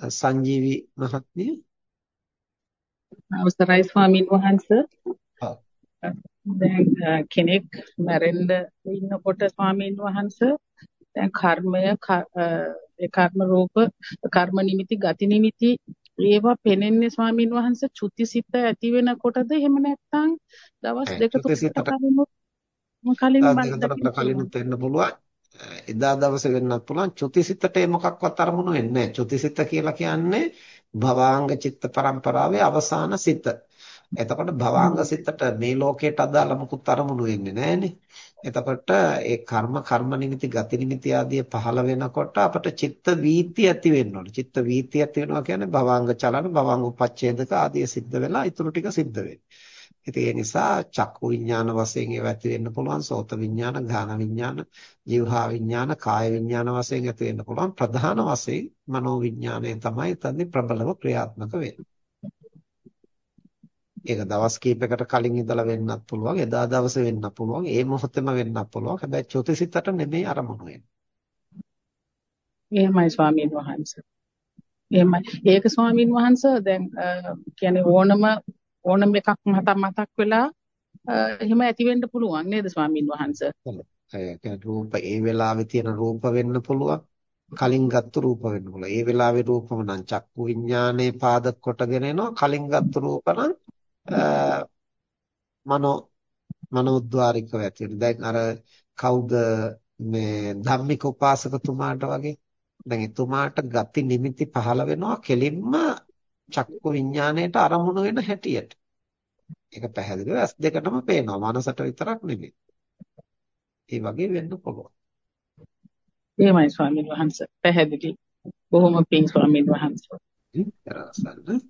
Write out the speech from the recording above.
සංජීවි මහත්මිය. අවසරයි ස්වාමින් වහන්සේ. දැන් කෙනෙක් මැරෙන්න ඉන්නකොට ස්වාමින් වහන්සේ දැන් කර්මය ඒ කර්ම රූප කර්ම නිමිති ගති නිමිති ඒවා පෙනෙන්නේ ස්වාමින් වහන්සේ චුතිසිත ඇති වෙනකොටද? එහෙම නැත්නම් දවස් දෙක තුනකට කලින් කලින් වෙන්න පුළුවන් එදා දවසේ වෙන්නත් පුළුවන් චුතිසිතට ඒ මොකක්වත් අරමුණු වෙන්නේ නැහැ චුතිසිත කියලා කියන්නේ භවාංග චිත්ත පරම්පරාවේ අවසාන සිත එතකොට භවාංග සිතට මේ ලෝකයට අදාළ මුකුත් අරමුණු වෙන්නේ නැහනේ එතකොට ඒ කර්ම කර්ම නිමිති ගති නිමිති ආදී පහළ වෙනකොට අපට චිත්ත වීති ඇති වෙන්න ඕනේ. චිත්ත වීති ඇති වෙනවා කියන්නේ භවංග චලන, භවංග උපච්ඡේදක ආදී සිද්ධ වෙලා ඊටු ටික සිද්ධ වෙන්නේ. ඉතින් ඒ නිසා චක්කු විඥාන වශයෙන් ඒව ඇති වෙන්න පුළුවන්, සෝත විඥාන, ගාන විඥාන, જીවහා විඥාන, කාය විඥාන වශයෙන් ඇති වෙන්න පුළුවන්. ප්‍රධාන වශයෙන් මනෝ විඥානය තමයි එතනදී ප්‍රබලව ක්‍රියාත්මක වෙන්නේ. ඒක දවස් කීපයකට කලින් ඉඳලා වෙන්නත් පුළුවන් එදා දවසේ වෙන්නත් පුළුවන් ඒ මොහොතේම වෙන්නත් පුළුවන් හැබැයි චුතිසිතට නෙමෙයි අරමුණු වෙන්නේ එහෙමයි ස්වාමීන් වහන්සේ එහෙමයි ඒක ස්වාමීන් වහන්සේ දැන් කියන්නේ ඕනම ඕනම එකක් මත මතක් වෙලා එහෙම ඇති වෙන්න පුළුවන් නේද ස්වාමීන් වහන්සේ ඒක රූප ඒ වෙලාවේ තියෙන රූප වෙන්න පුළුවන් කලින් ගත්තු රූප වෙන්න පුළුවන්. ඒ වෙලාවේ රූපම නම් චක්කු විඥානයේ පාදක කොටගෙන එනවා. කලින් ගත්තු රූප නම් මනෝ මනෝද්වාරිකව ඇති වෙන. දැන් අර කවුද මේ ධම්මික උපාසකතුමාට වගේ දැන් එතුමාට ගති නිමිති පහළ වෙනවා කෙලින්ම චක්කු විඥාණයට අරමුණු වෙන හැටියට. ඒක පැහැදිලිව ඇස් දෙකටම පේනවා. මනසට විතරක් නෙමෙයි. ඒ වගේ වෙන්න පුළුවන්. එහෙමයි ස්වාමීන් වහන්සේ. පැහැදිලි. බොහොම පිං ස්වාමීන් වහන්සේ. ඉතින්